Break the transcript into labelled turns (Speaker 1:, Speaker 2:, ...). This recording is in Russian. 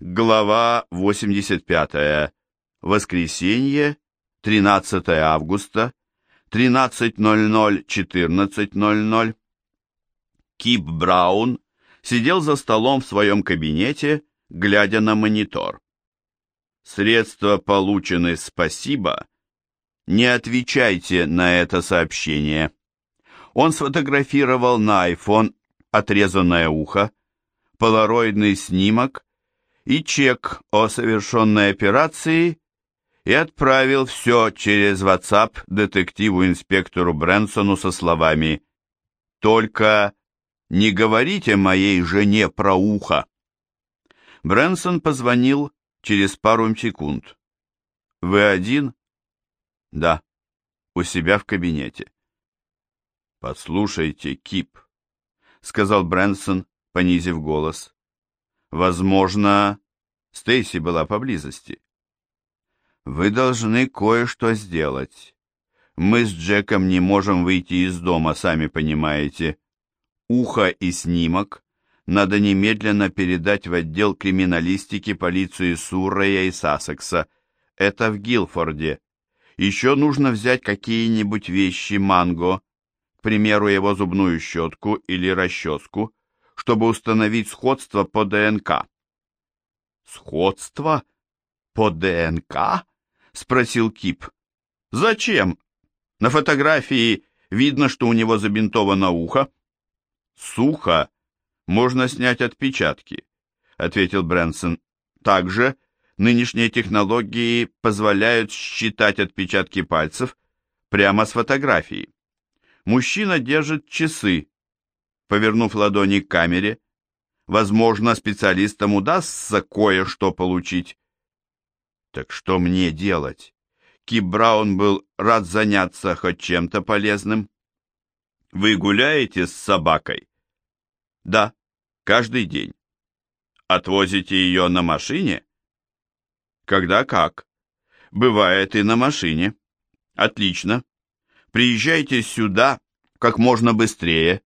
Speaker 1: Глава 85. Воскресенье, 13 августа, 13.00-14.00. Кип Браун сидел за столом в своем кабинете, глядя на монитор. Средства получены, спасибо. Не отвечайте на это сообщение. Он сфотографировал на iPhone отрезанное ухо, полароидный снимок и чек о совершенной операции и отправил все через WhatsApp детективу-инспектору Брэнсону со словами «Только не говорите моей жене про ухо». Брэнсон позвонил через пару секунд. «Вы один?» «Да, у себя в кабинете». «Послушайте, Кип», — сказал Брэнсон, понизив голос. «Возможно, Стейси была поблизости. Вы должны кое-что сделать. Мы с Джеком не можем выйти из дома, сами понимаете. Ухо и снимок надо немедленно передать в отдел криминалистики полиции Суррея и Сассекса. Это в Гилфорде. Еще нужно взять какие-нибудь вещи Манго, к примеру, его зубную щетку или расческу, чтобы установить сходство по ДНК. Сходство по ДНК? — спросил Кип. «Зачем? На фотографии видно, что у него забинтовано ухо». «Сухо. Можно снять отпечатки», — ответил Брэнсон. «Также нынешние технологии позволяют считать отпечатки пальцев прямо с фотографии. Мужчина держит часы, повернув ладони к камере. Возможно, специалистам удастся кое-что получить. Так что мне делать? Кип Браун был рад заняться хоть чем-то полезным. Вы гуляете с собакой? Да, каждый день. Отвозите ее на машине? Когда как. Бывает и на машине. Отлично. Приезжайте сюда как можно быстрее.